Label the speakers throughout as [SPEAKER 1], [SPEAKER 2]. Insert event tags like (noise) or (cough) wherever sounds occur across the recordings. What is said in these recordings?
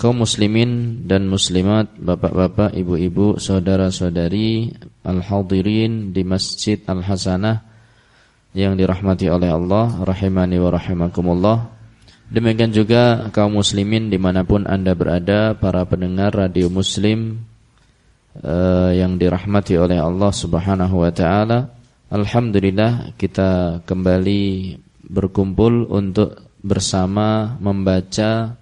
[SPEAKER 1] Kaum muslimin dan muslimat, bapak-bapak, ibu-ibu, saudara-saudari, al-hadirin di Masjid Al-Hasanah yang dirahmati oleh Allah, rahimani wa rahimakumullah. Demikian juga kaum muslimin di mana pun anda berada, para pendengar radio muslim uh, yang dirahmati oleh Allah subhanahu wa ta'ala. Alhamdulillah kita kembali berkumpul untuk bersama membaca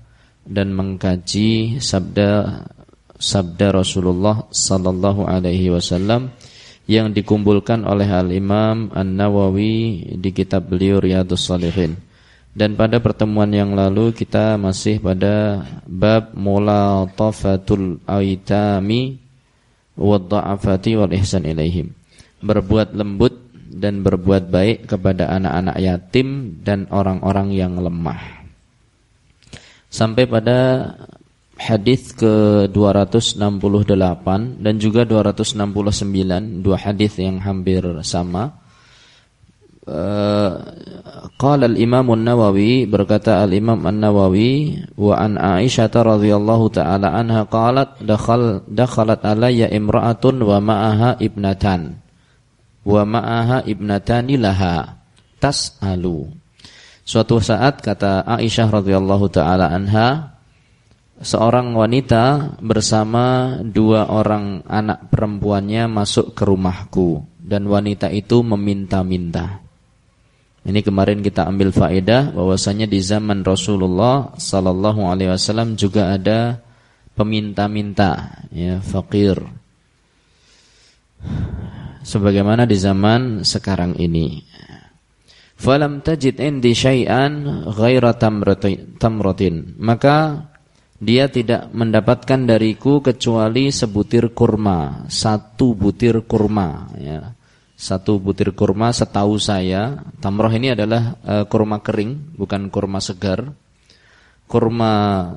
[SPEAKER 1] dan mengkaji sabda sabda Rasulullah sallallahu alaihi wasallam yang dikumpulkan oleh Al-Imam An-Nawawi di kitab beliau Riyadhus Shalihin. Dan pada pertemuan yang lalu kita masih pada bab mulatafatul aitami wadda'afati wal ihsan ilaihim. Berbuat lembut dan berbuat baik kepada anak-anak yatim dan orang-orang yang lemah sampai pada hadis ke 268 dan juga 269 dua hadis yang hampir sama. Uh, qala al-imam an-nawawi berkata al-imam an-nawawi wa an aisyah radhiyallahu taala anha qalat dakhal dakhalat alayya imra'atun wa ma'aha ibnatan. Wa ma'aha ibnatani laha. Tas'alu Suatu saat kata Aisyah radhiyallahu taala anha seorang wanita bersama dua orang anak perempuannya masuk ke rumahku dan wanita itu meminta-minta. Ini kemarin kita ambil faedah bahwasanya di zaman Rasulullah sallallahu alaihi wasallam juga ada peminta-minta ya fakir. Sebagaimana di zaman sekarang ini falam tajid indi syai'an ghaira tamratin. Maka dia tidak mendapatkan dariku kecuali sebutir kurma satu butir kurma ya. Satu butir kurma setahu saya tamroh ini adalah uh, kurma kering bukan kurma segar. Kurma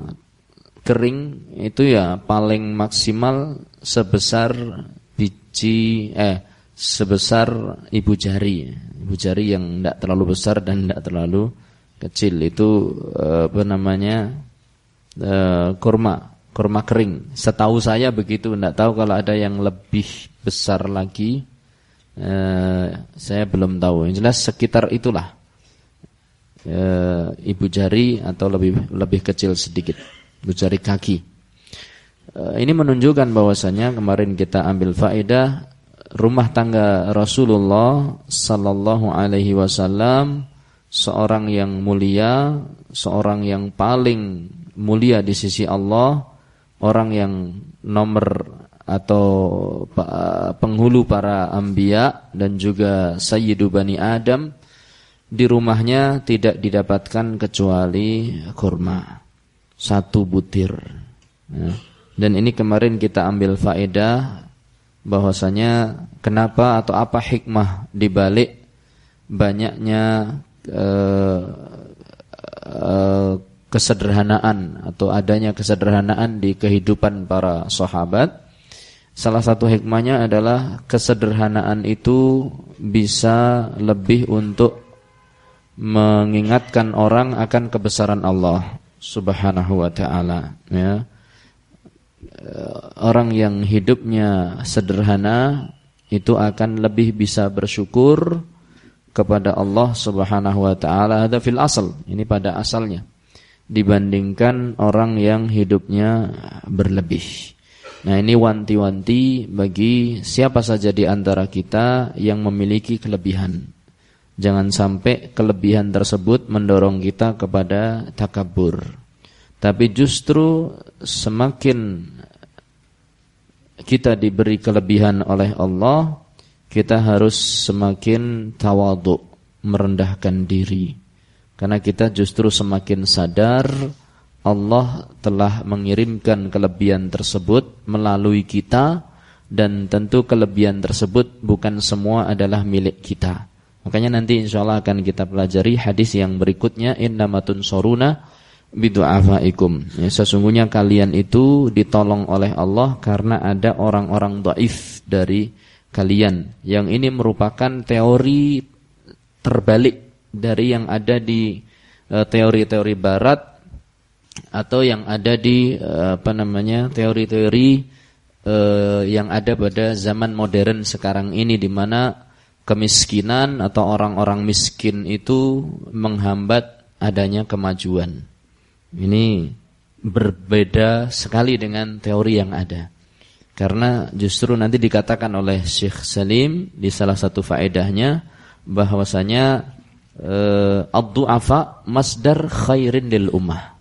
[SPEAKER 1] kering itu ya paling maksimal sebesar biji eh sebesar ibu jari. Ibu jari yang tidak terlalu besar dan tidak terlalu kecil. Itu eh, apa namanya uh, kurma kurma kering. Setahu saya begitu tidak tahu kalau ada yang lebih besar lagi. Uh, saya belum tahu. Yang jelas sekitar itulah ibu jari atau lebih lebih kecil sedikit. Ibu jari kaki. Ini menunjukkan bahwasanya kemarin kita ambil faedah rumah tangga Rasulullah sallallahu alaihi wasallam seorang yang mulia, seorang yang paling mulia di sisi Allah, orang yang nomor atau penghulu para anbiya dan juga sayyidu bani Adam di rumahnya tidak didapatkan kecuali kurma satu butir. Ya. Dan ini kemarin kita ambil faedah bahwasanya kenapa atau apa hikmah dibalik banyaknya uh, uh, kesederhanaan atau adanya kesederhanaan di kehidupan para sahabat. Salah satu hikmahnya adalah kesederhanaan itu bisa lebih untuk mengingatkan orang akan kebesaran Allah Subhanahu wa taala ya. Eh, orang yang hidupnya sederhana itu akan lebih bisa bersyukur kepada Allah Subhanahu wa taala ada fil asal ini pada asalnya dibandingkan orang yang hidupnya berlebih Nah ini wanti-wanti bagi siapa saja di antara kita yang memiliki kelebihan. Jangan sampai kelebihan tersebut mendorong kita kepada takabur. Tapi justru semakin kita diberi kelebihan oleh Allah, kita harus semakin tawaduk, merendahkan diri. Karena kita justru semakin sadar Allah telah mengirimkan kelebihan tersebut melalui kita dan tentu kelebihan tersebut bukan semua adalah milik kita. Makanya nanti insya Allah akan kita pelajari hadis yang berikutnya innamatun soruna bidu'afaikum. Ya, sesungguhnya kalian itu ditolong oleh Allah karena ada orang-orang dhaif dari kalian. Yang ini merupakan teori terbalik dari yang ada di eh, teori-teori barat atau yang ada di eh, apa namanya teori-teori uh, yang ada pada zaman modern sekarang ini di mana kemiskinan atau orang-orang miskin itu menghambat adanya kemajuan. Ini berbeda sekali dengan teori yang ada. Karena justru nanti dikatakan oleh Syekh Salim di salah satu faedahnya bahwasanya uh, ad-du'afa masdar khairin lil ummah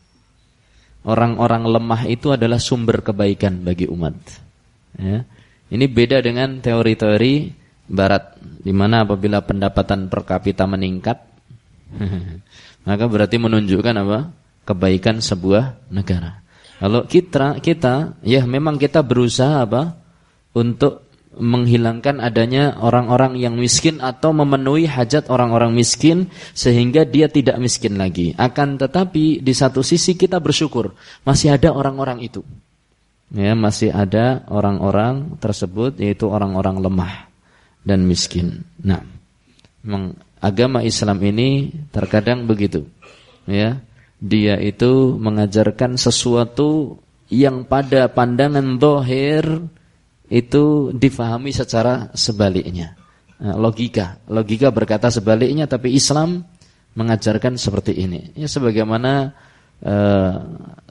[SPEAKER 1] orang-orang lemah itu adalah sumber kebaikan bagi umat. Ya. Ini beda dengan teori-teori Barat, di mana apabila pendapatan per kapita meningkat, (laughs) maka berarti menunjukkan apa? Kebaikan sebuah negara. Kalau kita, kita, ya memang kita berusaha apa? Untuk menghilangkan adanya orang-orang yang miskin atau memenuhi hajat orang-orang miskin sehingga dia tidak miskin lagi. Akan tetapi di satu sisi kita bersyukur masih ada orang-orang itu. Ya, masih ada orang-orang tersebut yaitu orang-orang lemah dan miskin. Nah, agama Islam ini terkadang begitu. Ya, dia itu mengajarkan sesuatu yang pada pandangan dohir itu difahami secara sebaliknya. Nah, logika, logika berkata sebaliknya, tapi Islam mengajarkan seperti ini. Ya sebagaimana eh,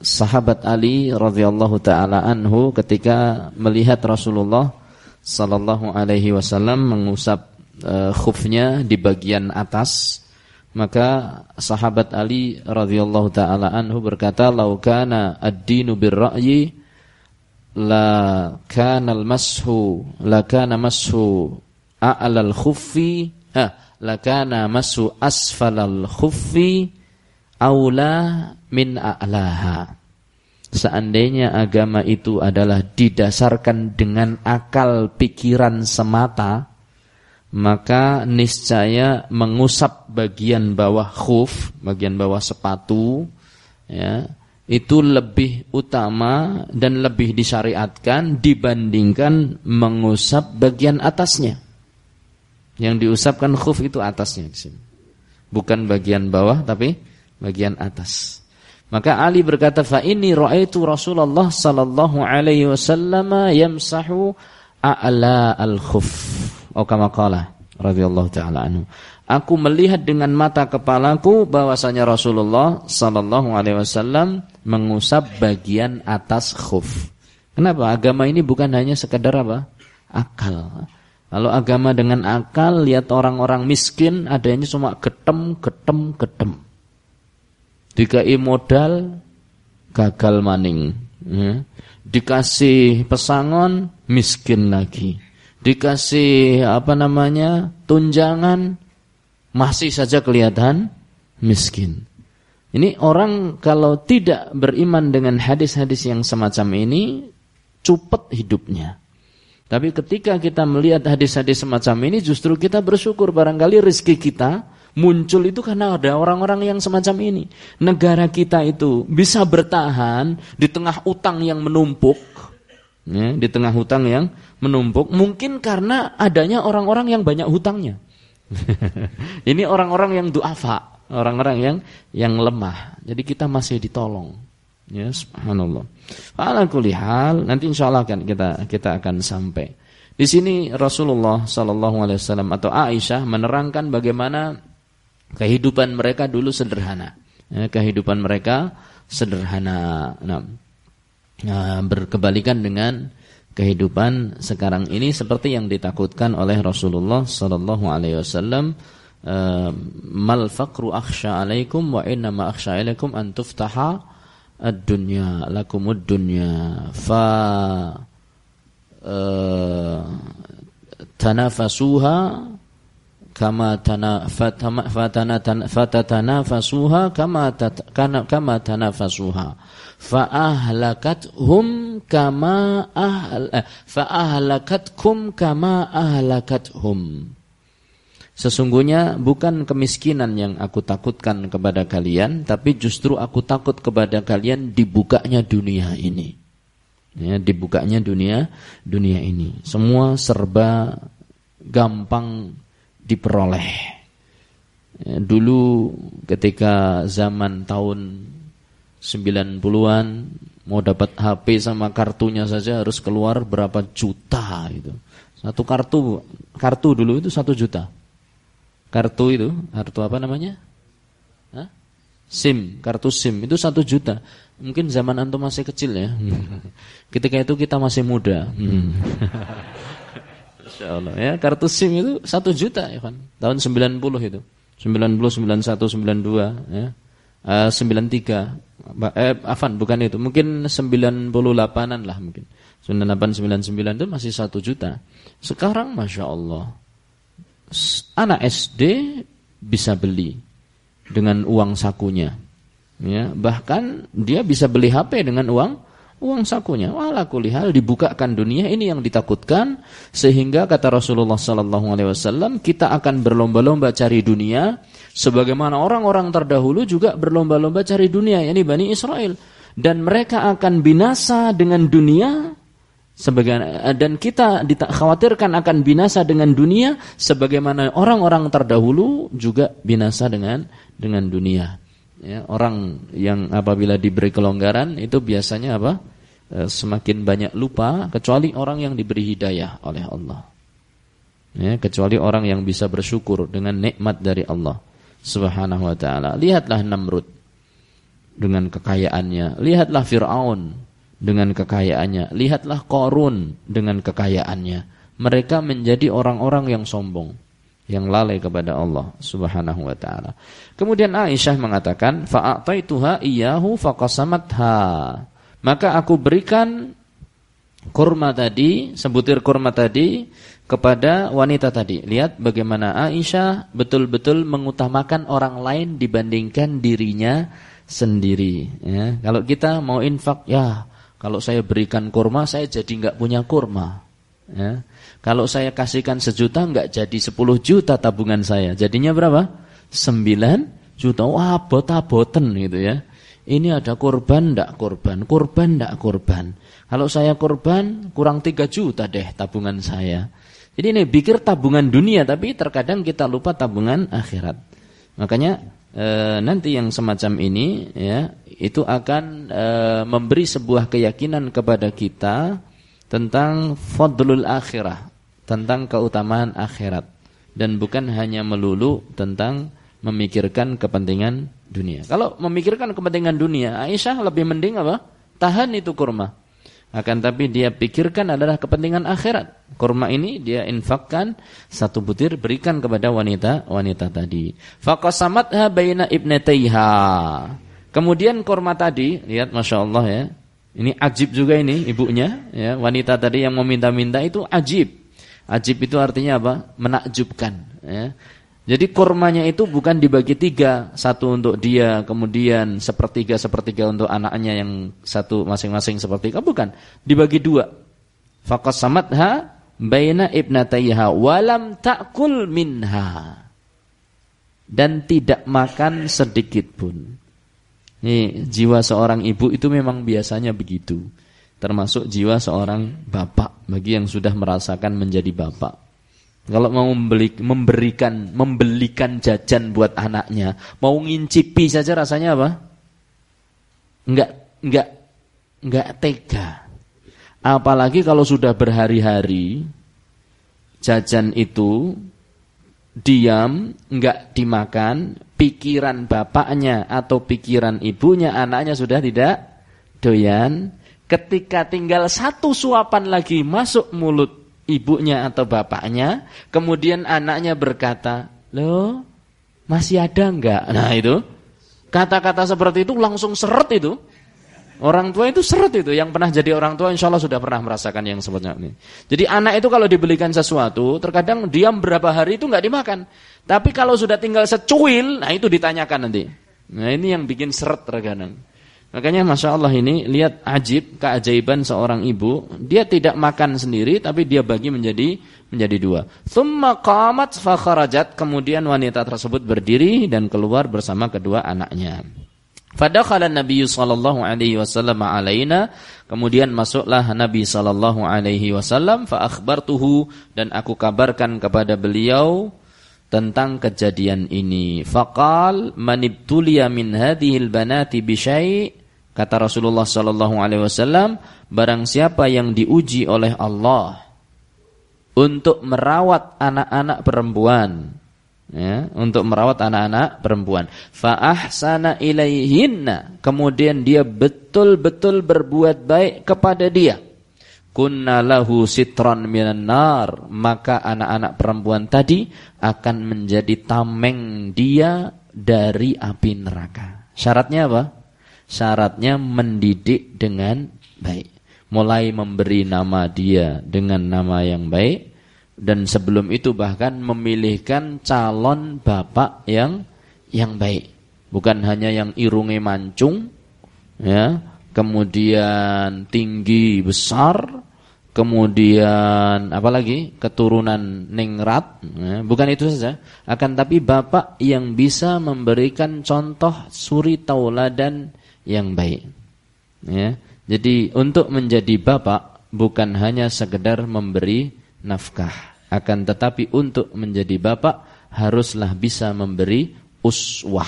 [SPEAKER 1] sahabat Ali radhiyallahu taala anhu ketika melihat Rasulullah sallallahu alaihi wasallam mengusap eh, khufnya di bagian atas, maka sahabat Ali radhiyallahu taala anhu berkata, "Laukana ad-dinu bir-ra'yi" la kana al-mashu la kana mashu a'lal khuffi ha la kana mashu asfalal khuffi aula min a'laha. Seandainya agama itu adalah didasarkan dengan akal pikiran semata maka niscaya mengusap bagian bawah khuf bagian bawah sepatu ya itu lebih utama dan lebih disyariatkan dibandingkan mengusap bagian atasnya. Yang diusapkan khuf itu atasnya di sini. Bukan bagian bawah tapi bagian atas. Maka Ali berkata fa ini raaitu Rasulullah sallallahu alaihi wasallam yamsahu a'la al-khuf. Atau qala radhiyallahu taala anhu. Aku melihat dengan mata kepalaku bahwasanya Rasulullah sallallahu alaihi wasallam mengusap bagian atas khuf. Kenapa? Agama ini bukan hanya sekedar apa? Akal. Kalau agama dengan akal, lihat orang-orang miskin adanya cuma getem, getem, getem. Dikai modal, gagal maning. Ya. Dikasih pesangon, miskin lagi. Dikasih apa namanya tunjangan, masih saja kelihatan miskin. Ini orang kalau tidak beriman dengan hadis-hadis yang semacam ini, cupet hidupnya. Tapi ketika kita melihat hadis-hadis semacam ini, justru kita bersyukur barangkali rezeki kita muncul itu karena ada orang-orang yang semacam ini. Negara kita itu bisa bertahan di tengah utang yang menumpuk, ya, di tengah hutang yang menumpuk, mungkin karena adanya orang-orang yang banyak hutangnya. (laughs) ini orang-orang yang duafa, orang-orang yang yang lemah. Jadi kita masih ditolong. Ya, subhanallah. Ala hal, nanti insyaallah akan kita kita akan sampai. Di sini Rasulullah sallallahu alaihi wasallam atau Aisyah menerangkan bagaimana kehidupan mereka dulu sederhana. Ya, kehidupan mereka sederhana. Nah, nah berkebalikan dengan kehidupan sekarang ini seperti yang ditakutkan oleh Rasulullah sallallahu alaihi wasallam. Ehm, mal faqru akhsha alaikum wa inna ma akhsha alaikum an tuftaha ad-dunya lakumud dunya. Fa uh, tanafasuha kama tana fatana fatatanafasuha kama kama tanafasuha fa ahlakathum kama ahl eh, fa ahlakatkum kama ahlakathum Sesungguhnya bukan kemiskinan yang aku takutkan kepada kalian, tapi justru aku takut kepada kalian dibukanya dunia ini. Ya, dibukanya dunia dunia ini. Semua serba gampang diperoleh. Ya, dulu ketika zaman tahun 90-an mau dapat HP sama kartunya saja harus keluar berapa juta itu. Satu kartu kartu dulu itu satu juta. Kartu itu, kartu apa namanya? Hah? SIM, kartu SIM itu satu juta. Mungkin zaman antum masih kecil ya. (laughs) Ketika itu kita masih muda. (laughs) Allah ya kartu SIM itu satu juta ya kan tahun 90 itu 90 91 92 ya uh, 93 eh afan bukan itu. Mungkin 98an lah mungkin. 98 99 itu masih satu juta. Sekarang masya Allah anak SD bisa beli dengan uang sakunya. Ya bahkan dia bisa beli HP dengan uang uang sakunya. Wala kulihal dibukakan dunia ini yang ditakutkan sehingga kata Rasulullah sallallahu alaihi wasallam kita akan berlomba-lomba cari dunia sebagaimana orang-orang terdahulu juga berlomba-lomba cari dunia yakni Bani Israel dan mereka akan binasa dengan dunia sebagaimana dan kita dikhawatirkan akan binasa dengan dunia sebagaimana orang-orang terdahulu juga binasa dengan dengan dunia ya, orang yang apabila diberi kelonggaran itu biasanya apa? E, semakin banyak lupa kecuali orang yang diberi hidayah oleh Allah. Ya, kecuali orang yang bisa bersyukur dengan nikmat dari Allah Subhanahu wa taala. Lihatlah Namrud dengan kekayaannya, lihatlah Firaun dengan kekayaannya, lihatlah Korun dengan kekayaannya. Mereka menjadi orang-orang yang sombong yang lalai kepada Allah Subhanahu wa taala. Kemudian Aisyah mengatakan, "Fa'ataituha iyyahu faqasamatha." Maka aku berikan kurma tadi, sebutir kurma tadi kepada wanita tadi. Lihat bagaimana Aisyah betul-betul mengutamakan orang lain dibandingkan dirinya sendiri. Ya, kalau kita mau infak, ya kalau saya berikan kurma, saya jadi nggak punya kurma. Ya, kalau saya kasihkan sejuta enggak jadi 10 juta tabungan saya. Jadinya berapa? 9 juta. Wah, bota-boten gitu ya. Ini ada korban enggak korban, korban enggak korban. Kalau saya korban kurang 3 juta deh tabungan saya. Jadi ini pikir tabungan dunia tapi terkadang kita lupa tabungan akhirat. Makanya e, nanti yang semacam ini ya itu akan e, memberi sebuah keyakinan kepada kita tentang fadlul akhirah tentang keutamaan akhirat dan bukan hanya melulu tentang memikirkan kepentingan dunia. Kalau memikirkan kepentingan dunia, Aisyah lebih mending apa? Tahan itu kurma. Akan tapi dia pikirkan adalah kepentingan akhirat. Kurma ini dia infakkan satu butir berikan kepada wanita wanita tadi. Faqasamatha baina ibnataiha. Kemudian kurma tadi, lihat masya Allah ya. Ini ajib juga ini ibunya, ya wanita tadi yang meminta-minta itu ajib. Ajib itu artinya apa? Menakjubkan. Ya. Jadi kurmanya itu bukan dibagi tiga, satu untuk dia, kemudian sepertiga sepertiga untuk anaknya yang satu masing-masing sepertiga, bukan. Dibagi dua. Fakas samatha baina ibnataiha walam takul minha dan tidak makan sedikit pun. Ini jiwa seorang ibu itu memang biasanya begitu termasuk jiwa seorang bapak bagi yang sudah merasakan menjadi bapak. Kalau mau membeli, memberikan, membelikan jajan buat anaknya, mau ngincipi saja rasanya apa? Enggak, enggak, enggak tega. Apalagi kalau sudah berhari-hari jajan itu diam, enggak dimakan, pikiran bapaknya atau pikiran ibunya anaknya sudah tidak doyan, ketika tinggal satu suapan lagi masuk mulut ibunya atau bapaknya, kemudian anaknya berkata, "Loh, masih ada enggak?" Nah, itu kata-kata seperti itu langsung seret itu. Orang tua itu seret itu, yang pernah jadi orang tua insya Allah sudah pernah merasakan yang sebutnya ini. Jadi anak itu kalau dibelikan sesuatu, terkadang diam berapa hari itu nggak dimakan. Tapi kalau sudah tinggal secuil, nah itu ditanyakan nanti. Nah ini yang bikin seret terkadang. Makanya Masya Allah ini, lihat ajib, keajaiban seorang ibu, dia tidak makan sendiri, tapi dia bagi menjadi menjadi dua. Thumma qamat fakharajat, kemudian wanita tersebut berdiri dan keluar bersama kedua anaknya. Fadakhala Nabi sallallahu alaihi wasallam alaina, kemudian masuklah Nabi sallallahu alaihi wasallam fa akhbartuhu dan aku kabarkan kepada beliau tentang kejadian ini. Faqal manibtuliya min hadhil banati bi kata Rasulullah sallallahu alaihi wasallam, barang siapa yang diuji oleh Allah untuk merawat anak-anak perempuan ya, untuk merawat anak-anak perempuan. Fa ahsana ilaihinna, kemudian dia betul-betul berbuat baik kepada dia. Kunna lahu sitran minan nar, maka anak-anak perempuan tadi akan menjadi tameng dia dari api neraka. Syaratnya apa? Syaratnya mendidik dengan baik. Mulai memberi nama dia dengan nama yang baik, dan sebelum itu bahkan memilihkan calon bapak yang yang baik bukan hanya yang irunge mancung ya kemudian tinggi besar kemudian apalagi keturunan ningrat ya, bukan itu saja akan tapi bapak yang bisa memberikan contoh suri tauladan yang baik ya jadi untuk menjadi bapak bukan hanya sekedar memberi nafkah akan tetapi untuk menjadi bapak haruslah bisa memberi uswah.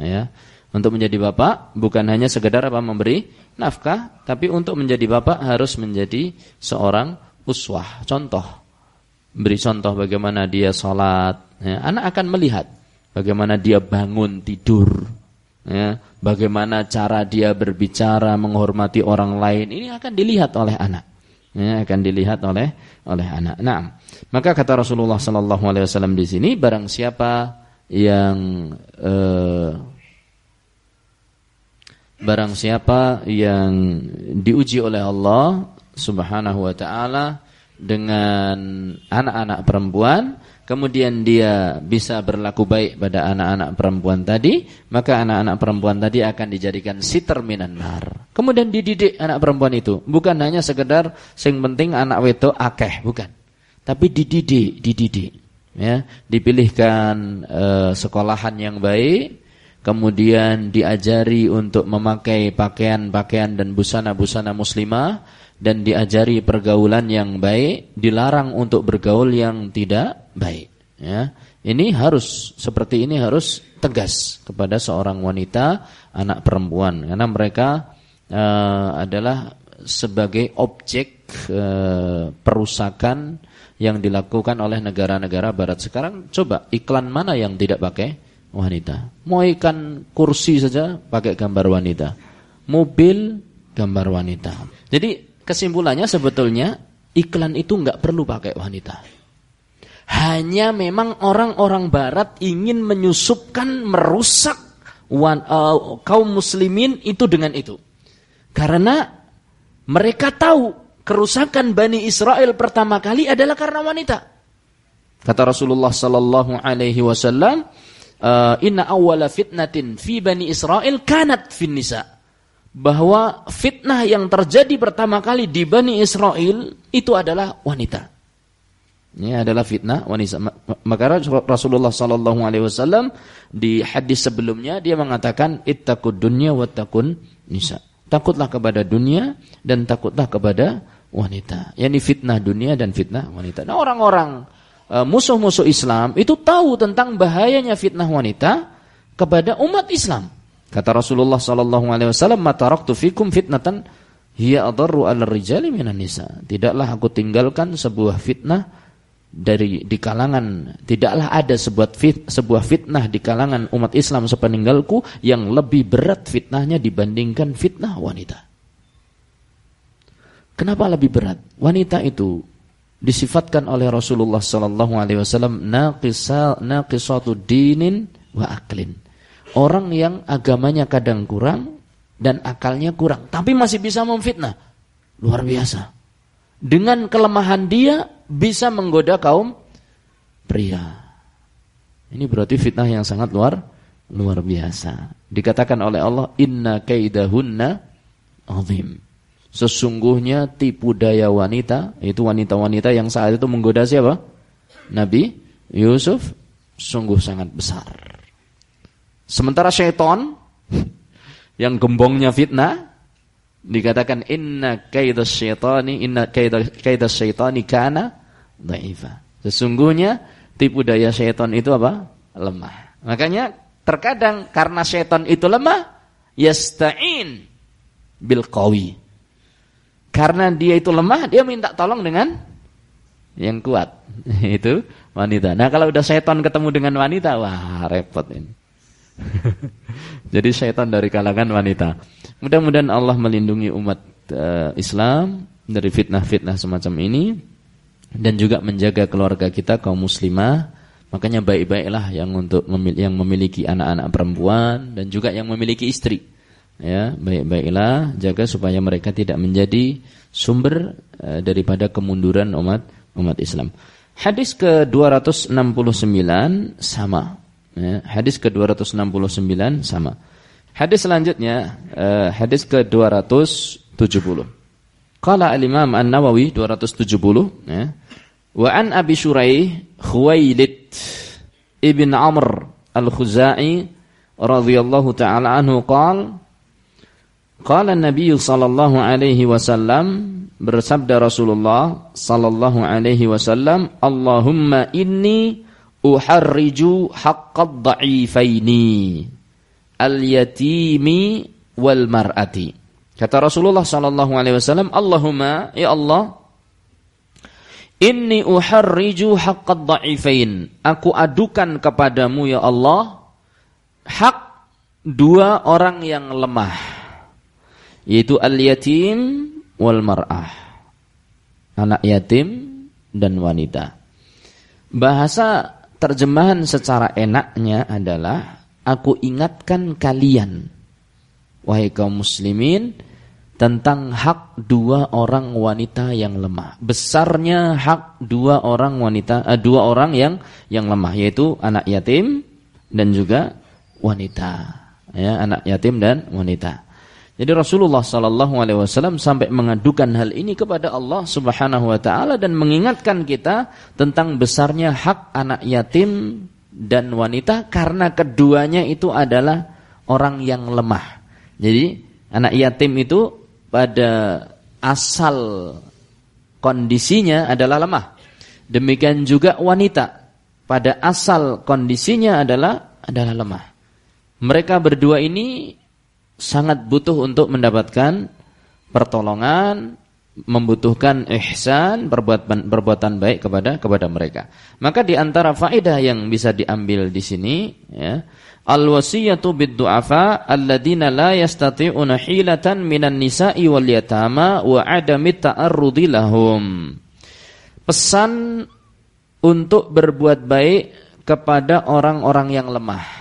[SPEAKER 1] Ya. Untuk menjadi bapak bukan hanya sekedar apa memberi nafkah, tapi untuk menjadi bapak harus menjadi seorang uswah, contoh. Beri contoh bagaimana dia sholat. Ya. Anak akan melihat bagaimana dia bangun tidur. Ya. Bagaimana cara dia berbicara, menghormati orang lain. Ini akan dilihat oleh anak. Ya, akan dilihat oleh oleh anak. Nah, maka kata Rasulullah sallallahu alaihi wasallam di sini barang siapa yang eh, barang siapa yang diuji oleh Allah Subhanahu wa taala dengan anak-anak perempuan kemudian dia bisa berlaku baik pada anak-anak perempuan tadi maka anak-anak perempuan tadi akan dijadikan siter minan nar. Kemudian dididik anak perempuan itu. Bukan hanya sekedar sing penting anak wedo akeh bukan. Tapi dididik, dididik. Ya, dipilihkan e, sekolahan yang baik, kemudian diajari untuk memakai pakaian-pakaian dan busana-busana muslimah dan diajari pergaulan yang baik, dilarang untuk bergaul yang tidak baik. Ya, ini harus seperti ini harus tegas kepada seorang wanita, anak perempuan, karena mereka e, adalah sebagai objek e, perusakan yang dilakukan oleh negara-negara barat. Sekarang coba iklan mana yang tidak pakai wanita? Mau ikan kursi saja pakai gambar wanita. Mobil gambar wanita. Jadi kesimpulannya sebetulnya iklan itu nggak perlu pakai wanita hanya memang orang-orang barat ingin menyusupkan merusak wan, uh, kaum muslimin itu dengan itu karena mereka tahu kerusakan Bani Israel pertama kali adalah karena wanita. Kata Rasulullah sallallahu alaihi wasallam, eh, "Inna awwala fitnatin fi Bani Israel kanat fin nisa." Bahwa fitnah yang terjadi pertama kali di Bani Israel itu adalah wanita. Ini adalah fitnah wanita. Maka Rasulullah sallallahu alaihi wasallam di hadis sebelumnya dia mengatakan ittaqud dunya wattaqun nisa. Takutlah kepada dunia dan takutlah kepada wanita. Yani fitnah dunia dan fitnah wanita. Nah orang-orang e, musuh-musuh Islam itu tahu tentang bahayanya fitnah wanita kepada umat Islam. Kata Rasulullah sallallahu alaihi wasallam, "Mataraktu fikum fitnatan hiya adarru 'alal rijali minan nisa." Tidaklah aku tinggalkan sebuah fitnah dari di kalangan tidaklah ada sebuah fit, sebuah fitnah di kalangan umat Islam sepeninggalku yang lebih berat fitnahnya dibandingkan fitnah wanita. Kenapa lebih berat? Wanita itu disifatkan oleh Rasulullah sallallahu alaihi wasallam naqisa naqisatu dinin wa aklin. Orang yang agamanya kadang kurang dan akalnya kurang, tapi masih bisa memfitnah. Luar biasa. Dengan kelemahan dia bisa menggoda kaum pria. Ini berarti fitnah yang sangat luar luar biasa. Dikatakan oleh Allah, "Inna kaidahunna azim." Sesungguhnya tipu daya wanita, itu wanita-wanita yang saat itu menggoda siapa? Nabi Yusuf sungguh sangat besar. Sementara syaitan yang gembongnya fitnah dikatakan inna kaidas syaitani inna kaidas syaitani kana dhaifa. Sesungguhnya tipu daya syaitan itu apa? lemah. Makanya terkadang karena syaitan itu lemah yasta'in bil qawi karena dia itu lemah, dia minta tolong dengan yang kuat. (laughs) itu wanita. Nah, kalau udah setan ketemu dengan wanita, wah repot ini. (laughs) Jadi setan dari kalangan wanita. Mudah-mudahan Allah melindungi umat uh, Islam dari fitnah-fitnah semacam ini dan juga menjaga keluarga kita kaum muslimah. Makanya baik-baiklah yang untuk memil yang memiliki anak-anak perempuan dan juga yang memiliki istri ya baik-baiklah jaga supaya mereka tidak menjadi sumber uh, daripada kemunduran umat umat Islam. Hadis ke 269 sama. Ya, hadis ke 269 sama. Hadis selanjutnya uh, hadis ke 270. Qala al-Imam An-Nawawi 270 ya. Wa an Abi Syuraih Khuwailid ibn Amr al-Khuzai radhiyallahu taala anhu qala Qala Nabi sallallahu alaihi wasallam bersabda Rasulullah sallallahu alaihi wasallam, "Allahumma inni uharriju haqqad dha'ifaini al-yatimi wal mar'ati." Kata Rasulullah sallallahu alaihi wasallam, "Allahumma ya Allah, inni uharriju haqqad dha'ifain." Aku adukan kepadamu ya Allah hak dua orang yang lemah yaitu al-yatim wal mar'ah. Anak yatim dan wanita. Bahasa terjemahan secara enaknya adalah aku ingatkan kalian wahai kaum muslimin tentang hak dua orang wanita yang lemah. Besarnya hak dua orang wanita eh, dua orang yang yang lemah yaitu anak yatim dan juga wanita. Ya, anak yatim dan wanita. Jadi Rasulullah Sallallahu Alaihi Wasallam sampai mengadukan hal ini kepada Allah Subhanahu Wa Taala dan mengingatkan kita tentang besarnya hak anak yatim dan wanita karena keduanya itu adalah orang yang lemah. Jadi anak yatim itu pada asal kondisinya adalah lemah. Demikian juga wanita pada asal kondisinya adalah adalah lemah. Mereka berdua ini sangat butuh untuk mendapatkan pertolongan, membutuhkan ihsan, perbuatan perbuatan baik kepada kepada mereka. Maka di antara faedah yang bisa diambil di sini ya, al-wasiyatu bid-du'afa alladziina la yastati'una hilatan minan nisa'i wal yatama wa 'adami ta'arrudi lahum. Pesan untuk berbuat baik kepada orang-orang yang lemah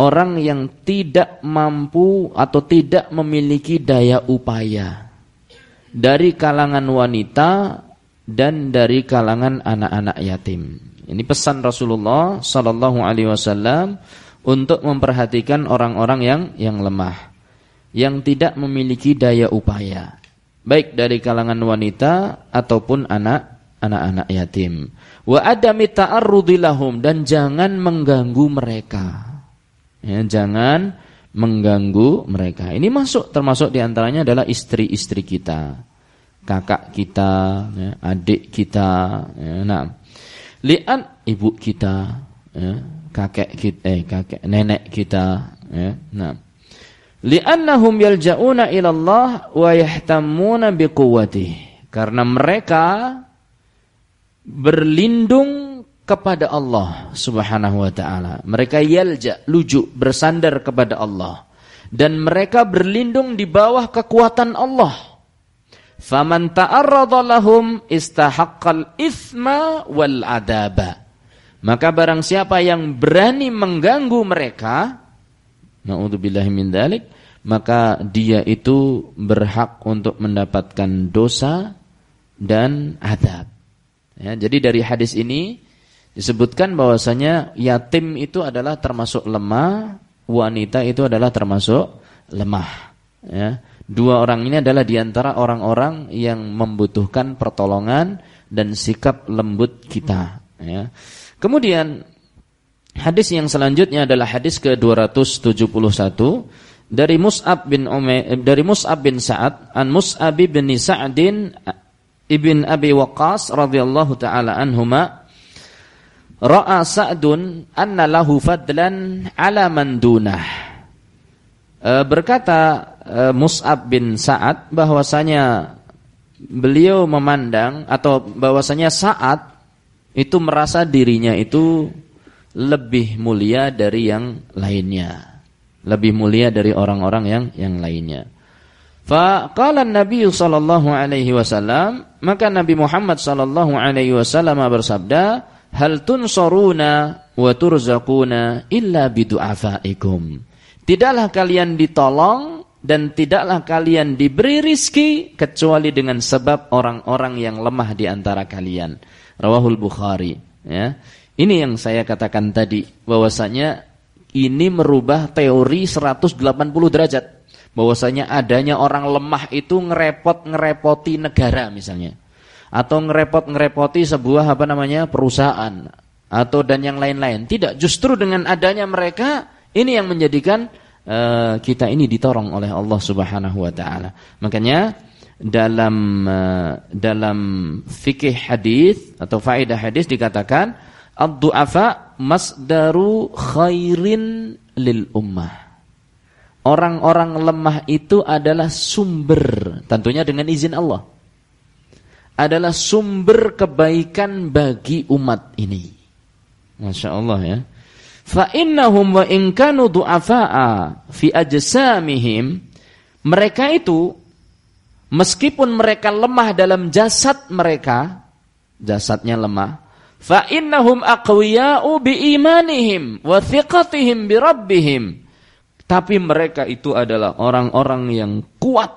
[SPEAKER 1] orang yang tidak mampu atau tidak memiliki daya upaya dari kalangan wanita dan dari kalangan anak-anak yatim. Ini pesan Rasulullah sallallahu alaihi wasallam untuk memperhatikan orang-orang yang yang lemah, yang tidak memiliki daya upaya, baik dari kalangan wanita ataupun anak anak-anak yatim. Wa adami ta'arrudilahum dan jangan mengganggu mereka Ya, jangan mengganggu mereka. Ini masuk termasuk di antaranya adalah istri-istri kita, kakak kita, ya, adik kita, ya, nah, lian ibu kita, ya, kakek kita, eh, kakek nenek kita, ya, nah. Li'annahum yalja'una ila Allah wa yahtamuna biquwwatihi. Karena mereka berlindung kepada Allah Subhanahu wa taala. Mereka yalja, lujuk, bersandar kepada Allah dan mereka berlindung di bawah kekuatan Allah. faman ta'arrada lahum istahaqqal ithma wal adaba maka barang siapa yang berani mengganggu mereka naudzubillahi min dzalik maka dia itu berhak untuk mendapatkan dosa dan adab ya, jadi dari hadis ini disebutkan bahwasanya yatim itu adalah termasuk lemah wanita itu adalah termasuk lemah ya Dua orang ini adalah di antara orang-orang yang membutuhkan pertolongan dan sikap lembut kita. Ya. Kemudian hadis yang selanjutnya adalah hadis ke 271 dari Mus'ab bin Umair dari Mus'ab bin Sa'ad an Mus'ab bin Sa'din ibn Abi Waqqas radhiyallahu taala anhuma ra'a Sa'dun anna lahu fadlan ala man dunah e, berkata uh, Mus'ab bin Sa'ad bahwasanya beliau memandang atau bahwasanya Sa'ad itu merasa dirinya itu lebih mulia dari yang lainnya. Lebih mulia dari orang-orang yang yang lainnya. Faqala Nabi sallallahu alaihi wasallam, maka Nabi Muhammad sallallahu alaihi wasallam bersabda, "Hal tunsaruna wa turzaquna illa bidu'afaikum." Tidaklah kalian ditolong dan tidaklah kalian diberi rizki kecuali dengan sebab orang-orang yang lemah di antara kalian. Rawahul Bukhari. Ya. Ini yang saya katakan tadi bahwasanya ini merubah teori 180 derajat. Bahwasanya adanya orang lemah itu ngerepot-ngerepoti negara misalnya. Atau ngerepot-ngerepoti sebuah apa namanya perusahaan atau dan yang lain-lain. Tidak, justru dengan adanya mereka ini yang menjadikan Eh, kita ini ditorong oleh Allah Subhanahu wa taala. Makanya dalam uh, dalam fikih hadis atau faedah hadis dikatakan ad-du'afa masdaru khairin lil ummah. Orang-orang lemah itu adalah sumber tentunya dengan izin Allah. Adalah sumber kebaikan bagi umat ini. Masya Allah ya fa innahum wa in kanu du'afa'a fi ajsamihim mereka itu meskipun mereka lemah dalam jasad mereka jasadnya lemah fa innahum aqwiya'u bi imanihim wa thiqatihim bi rabbihim tapi mereka itu adalah orang-orang yang kuat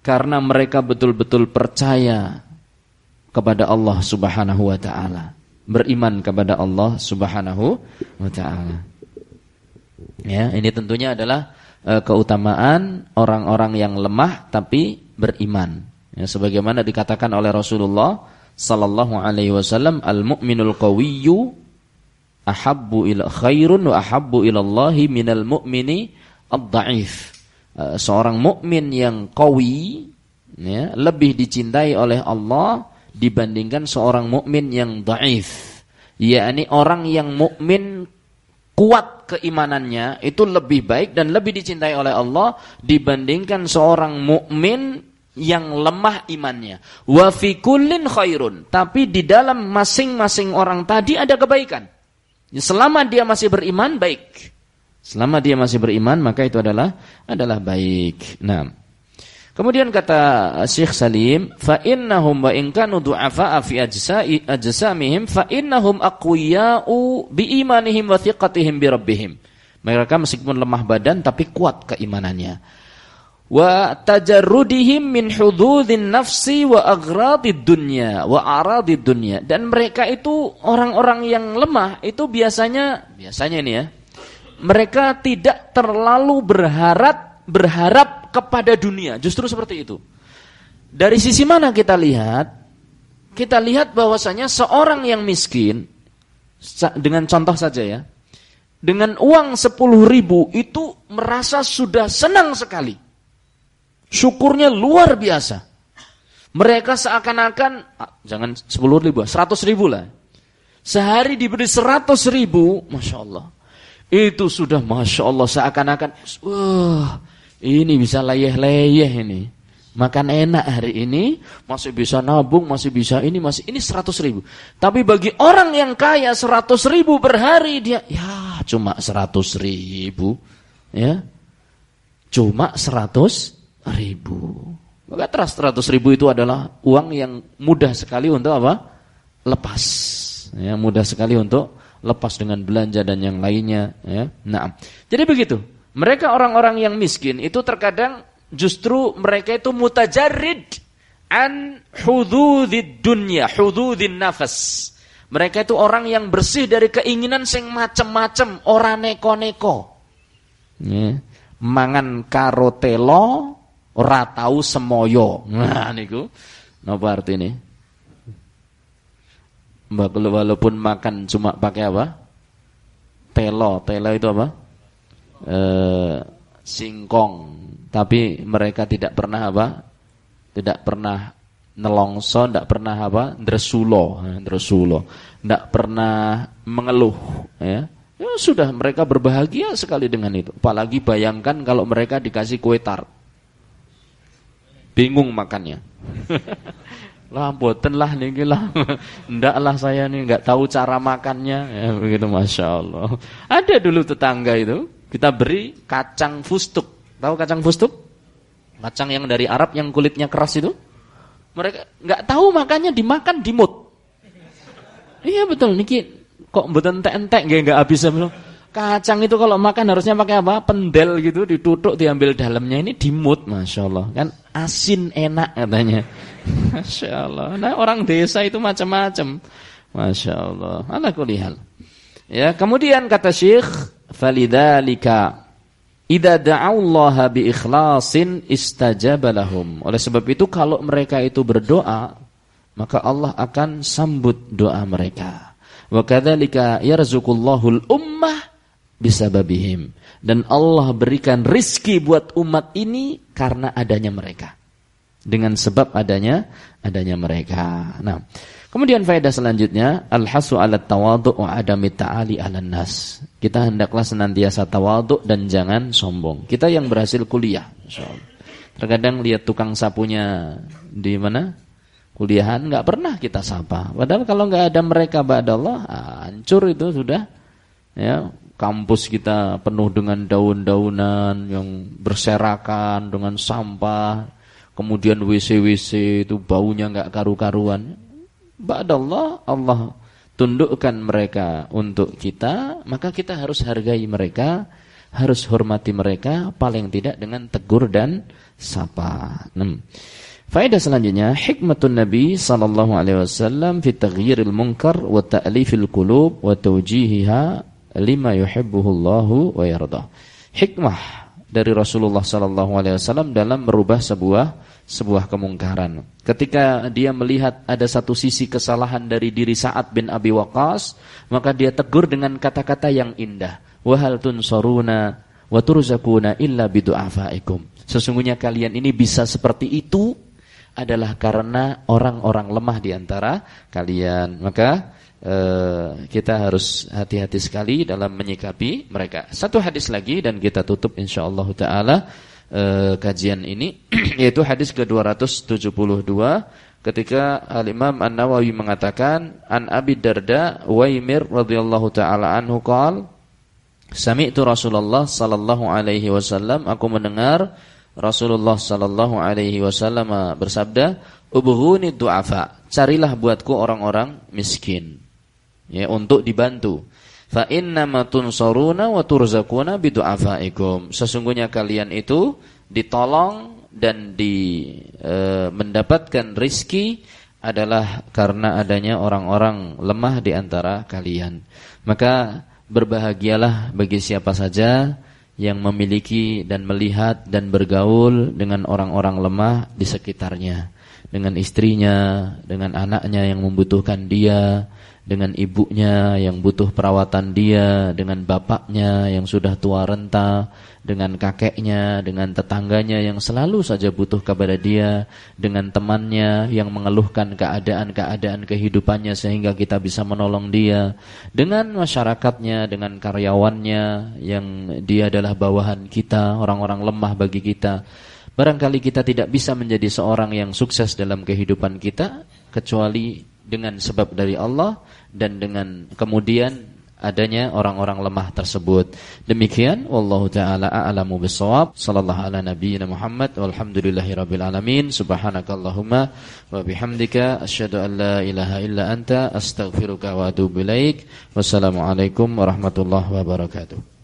[SPEAKER 1] karena mereka betul-betul percaya kepada Allah Subhanahu wa taala beriman kepada Allah Subhanahu wa taala. Ya, ini tentunya adalah e, keutamaan orang-orang yang lemah tapi beriman. Ya, sebagaimana dikatakan oleh Rasulullah sallallahu alaihi wasallam, al-mu'minul qawiyyu ahabbu ila khairun wa ahabbu ila Allah minal mu'mini ad-dha'if. E, seorang mukmin yang qawi ya, lebih dicintai oleh Allah dibandingkan seorang mukmin yang dhaif. yakni orang yang mukmin kuat keimanannya itu lebih baik dan lebih dicintai oleh Allah dibandingkan seorang mukmin yang lemah imannya. Wa fi khairun. Tapi di dalam masing-masing orang tadi ada kebaikan. Selama dia masih beriman baik. Selama dia masih beriman maka itu adalah adalah baik. Nah, Kemudian kata Syekh Salim, fa innahum wa in kanu du'afa fi ajsa'i ajsamihim fa innahum aqwiya'u bi imanihim wa thiqatihim bi rabbihim. Mereka meskipun lemah badan tapi kuat keimanannya. Wa tajarrudihim min hududin nafsi wa agradid dunya wa aradid dunya. Dan mereka itu orang-orang yang lemah itu biasanya biasanya ini ya. Mereka tidak terlalu berharap berharap kepada dunia. Justru seperti itu. Dari sisi mana kita lihat? Kita lihat bahwasanya seorang yang miskin, dengan contoh saja ya, dengan uang 10 ribu itu merasa sudah senang sekali. Syukurnya luar biasa. Mereka seakan-akan, ah, jangan 10 ribu, 100 ribu lah. Sehari diberi 100 ribu, Masya Allah. Itu sudah Masya Allah seakan-akan, wah, ini bisa layeh-layeh ini. Makan enak hari ini, masih bisa nabung, masih bisa ini, masih ini seratus ribu. Tapi bagi orang yang kaya seratus ribu per hari, dia ya cuma seratus ribu. ya Cuma seratus ribu. Maka trust 100 ribu itu adalah uang yang mudah sekali untuk apa? Lepas. Ya, mudah sekali untuk lepas dengan belanja dan yang lainnya. Ya. Nah, jadi begitu. Mereka orang-orang yang miskin itu terkadang justru mereka itu mutajarid an hududid dunya, hududin nafas. Mereka itu orang yang bersih dari keinginan sing macem-macem, ora neko-neko. Ya. Mangan karotelo, ora tahu semoyo. Nah niku napa artine? Walaupun makan cuma pakai apa? Telo, telo itu apa? Eh, singkong. Tapi mereka tidak pernah apa? Tidak pernah nelongso, tidak pernah apa? Dresulo, dresulo. Tidak pernah mengeluh, ya. Ya sudah mereka berbahagia sekali dengan itu. Apalagi bayangkan kalau mereka dikasih kue tart bingung makannya. (laughs) lah boten lah nih lah. (laughs) Ndak lah saya nih nggak tahu cara makannya. Ya begitu masya Allah. Ada dulu tetangga itu kita beri kacang fustuk. Tahu kacang fustuk? Kacang yang dari Arab yang kulitnya keras itu. Mereka nggak tahu makannya dimakan dimut. Iya betul. Niki kok boten entek-entek nggak habis. Belum Kacang itu kalau makan harusnya pakai apa? Pendel gitu, ditutup, diambil dalamnya. Ini dimut, masya Allah. Kan asin enak katanya. (laughs) Masya Allah. Nah orang desa itu macam-macam. Masya Allah. Ala kulihal. Ya, kemudian kata Syekh, falidalika idza da'allaha bi ikhlasin istajaba lahum. Oleh sebab itu kalau mereka itu berdoa, maka Allah akan sambut doa mereka. Wa kadzalika yarzuqullahul ummah bisa babihim dan Allah berikan rizki buat umat ini karena adanya mereka dengan sebab adanya adanya mereka. Nah kemudian faedah selanjutnya al-hasu ala tawadhu wa adami ta'ali ala nas. Kita hendaklah senantiasa tawadhu dan jangan sombong. Kita yang berhasil kuliah terkadang lihat tukang sapunya di mana? Kuliahan nggak pernah kita sapa. Padahal kalau nggak ada mereka Allah hancur itu sudah ya. Kampus kita penuh dengan daun-daunan yang berserakan dengan sampah, kemudian WC-WC itu baunya nggak karu-karuan. Ba'dallah Allah tundukkan mereka untuk kita, maka kita harus hargai mereka, harus hormati mereka paling tidak dengan tegur dan sapa. Hmm. Faedah selanjutnya, hikmatun Nabi sallallahu alaihi wasallam fi taghyiril munkar wa ta'lifil qulub wa tawjihiha lima yuhibbuhullahu wa yardah. Hikmah dari Rasulullah sallallahu alaihi wasallam dalam merubah sebuah sebuah kemungkaran. Ketika dia melihat ada satu sisi kesalahan dari diri Sa'ad bin Abi Waqqas, maka dia tegur dengan kata-kata yang indah. Wa hal tunsaruna wa turzakuna illa bidu'afaikum. Sesungguhnya kalian ini bisa seperti itu adalah karena orang-orang lemah di antara kalian. Maka Uh, kita harus hati-hati sekali dalam menyikapi mereka. Satu hadis lagi dan kita tutup insyaallah taala uh, kajian ini (clears throat) yaitu hadis ke-272 ketika Al-Imam An-Nawawi mengatakan an Abi Darda Waimir radhiyallahu taala anhu qol Sami'tu Rasulullah sallallahu alaihi wasallam aku mendengar Rasulullah sallallahu alaihi wasallam bersabda ubghuni du'afa carilah buatku orang-orang miskin ya untuk dibantu. Fa innama tunsaruna wa turzakuna bidu'afaikum. Sesungguhnya kalian itu ditolong dan di e, mendapatkan rizki adalah karena adanya orang-orang lemah di antara kalian. Maka berbahagialah bagi siapa saja yang memiliki dan melihat dan bergaul dengan orang-orang lemah di sekitarnya, dengan istrinya, dengan anaknya yang membutuhkan dia, dengan ibunya yang butuh perawatan dia, dengan bapaknya yang sudah tua renta, dengan kakeknya, dengan tetangganya yang selalu saja butuh kepada dia, dengan temannya yang mengeluhkan keadaan-keadaan kehidupannya sehingga kita bisa menolong dia, dengan masyarakatnya, dengan karyawannya yang dia adalah bawahan kita, orang-orang lemah bagi kita. Barangkali kita tidak bisa menjadi seorang yang sukses dalam kehidupan kita kecuali dengan sebab dari Allah dan dengan kemudian adanya orang-orang lemah tersebut. Demikian wallahu taala a'lamu bissawab. Sallallahu ala nabiyyina Muhammad walhamdulillahirabbil alamin. Subhanakallahumma wa bihamdika asyhadu an la ilaha illa anta astaghfiruka wa atubu ilaik. Wassalamualaikum warahmatullahi wabarakatuh.